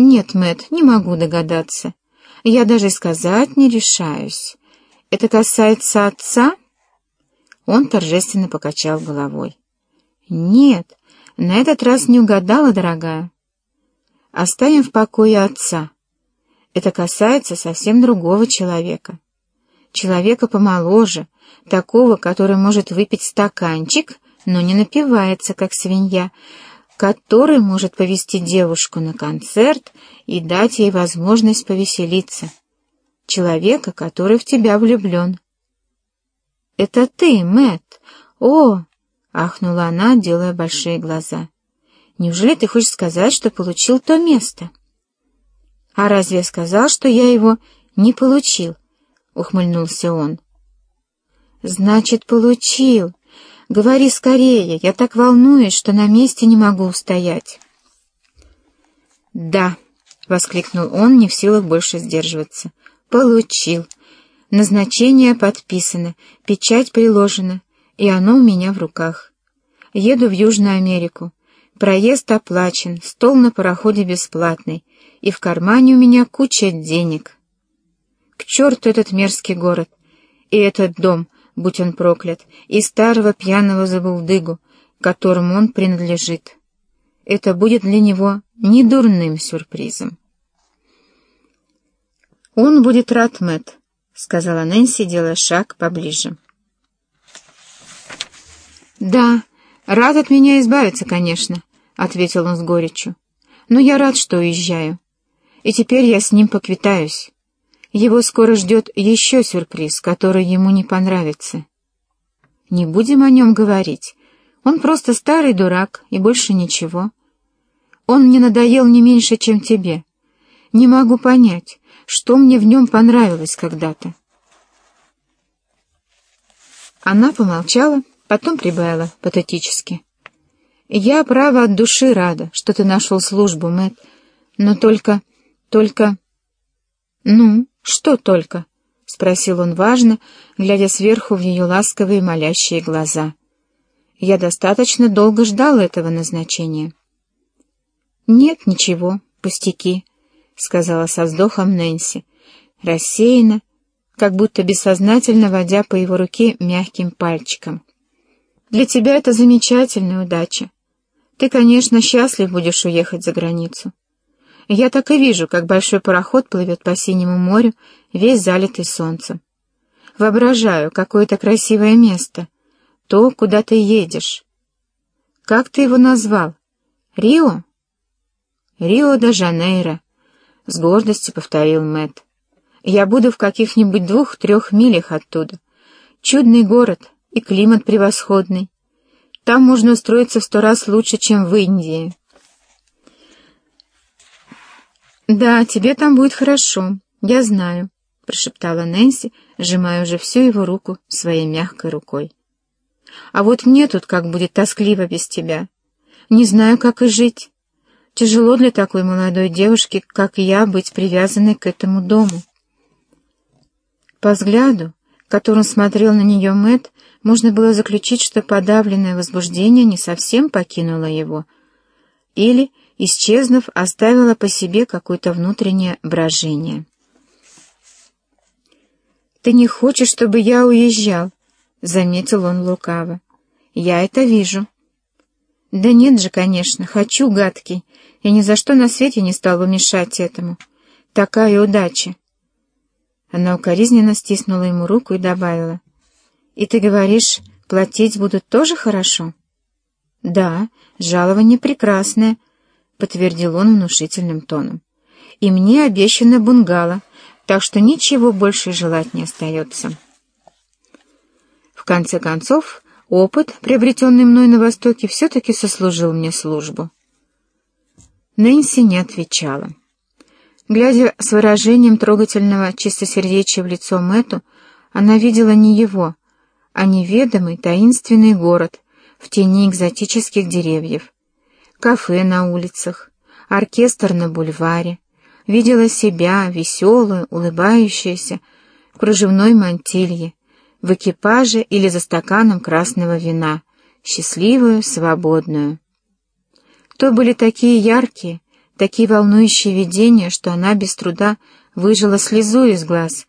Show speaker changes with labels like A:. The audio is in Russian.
A: «Нет, Мэт, не могу догадаться. Я даже сказать не решаюсь. Это касается отца?» Он торжественно покачал головой. «Нет, на этот раз не угадала, дорогая. Оставим в покое отца. Это касается совсем другого человека. Человека помоложе, такого, который может выпить стаканчик, но не напивается, как свинья, который может повести девушку на концерт и дать ей возможность повеселиться. Человека, который в тебя влюблен. «Это ты, Мэтт! О!» — ахнула она, делая большие глаза. «Неужели ты хочешь сказать, что получил то место?» «А разве я сказал, что я его не получил?» — ухмыльнулся он. «Значит, получил. Говори скорее, я так волнуюсь, что на месте не могу устоять». «Да», — воскликнул он, не в силах больше сдерживаться. «Получил. Назначение подписано, печать приложена, и оно у меня в руках. Еду в Южную Америку. Проезд оплачен, стол на пароходе бесплатный, и в кармане у меня куча денег. К черту этот мерзкий город и этот дом, будь он проклят, и старого пьяного забулдыгу, которому он принадлежит. Это будет для него недурным сюрпризом. Он будет рад, Мэтт, — сказала Нэнси, делая шаг поближе. «Да, рад от меня избавиться, конечно», — ответил он с горечью. «Но я рад, что уезжаю. И теперь я с ним поквитаюсь. Его скоро ждет еще сюрприз, который ему не понравится. Не будем о нем говорить. Он просто старый дурак, и больше ничего. Он мне надоел не меньше, чем тебе. Не могу понять, что мне в нем понравилось когда-то. Она помолчала, потом прибавила патетически. «Я, право, от души рада, что ты нашел службу, Мэтт, но только... только...» «Ну, что только?» — спросил он важно, глядя сверху в ее ласковые молящие глаза. «Я достаточно долго ждал этого назначения». «Нет, ничего, пустяки», — сказала со вздохом Нэнси, рассеянно, как будто бессознательно водя по его руке мягким пальчиком. «Для тебя это замечательная удача. Ты, конечно, счастлив будешь уехать за границу. Я так и вижу, как большой пароход плывет по синему морю, весь залитый солнцем. Воображаю, какое это красивое место, то, куда ты едешь. Как ты его назвал? Рио? Рио-де-Жанейро, с гордостью повторил Мэтт. Я буду в каких-нибудь двух-трех милях оттуда. Чудный город и климат превосходный. Там можно устроиться в сто раз лучше, чем в Индии. «Да, тебе там будет хорошо, я знаю», — прошептала Нэнси, сжимая уже всю его руку своей мягкой рукой. «А вот мне тут как будет тоскливо без тебя. Не знаю, как и жить». Тяжело для такой молодой девушки, как я, быть привязанной к этому дому. По взгляду, которым смотрел на нее Мэт, можно было заключить, что подавленное возбуждение не совсем покинуло его, или, исчезнув, оставило по себе какое-то внутреннее брожение. «Ты не хочешь, чтобы я уезжал?» — заметил он лукаво. «Я это вижу». «Да нет же, конечно, хочу, гадкий. Я ни за что на свете не стал бы мешать этому. Такая удача!» Она укоризненно стиснула ему руку и добавила. «И ты говоришь, платить будут тоже хорошо?» «Да, жалование прекрасное», — подтвердил он внушительным тоном. «И мне обещано бунгало, так что ничего больше желать не остается». В конце концов, Опыт, приобретенный мной на Востоке, все-таки сослужил мне службу. Нэнси не отвечала. Глядя с выражением трогательного чистосердечия в лицо Мэту, она видела не его, а неведомый таинственный город в тени экзотических деревьев, кафе на улицах, оркестр на бульваре, видела себя, веселую, улыбающуюся, в кружевной мантилье, в экипаже или за стаканом красного вина, счастливую, свободную. То были такие яркие, такие волнующие видения, что она без труда выжила слезу из глаз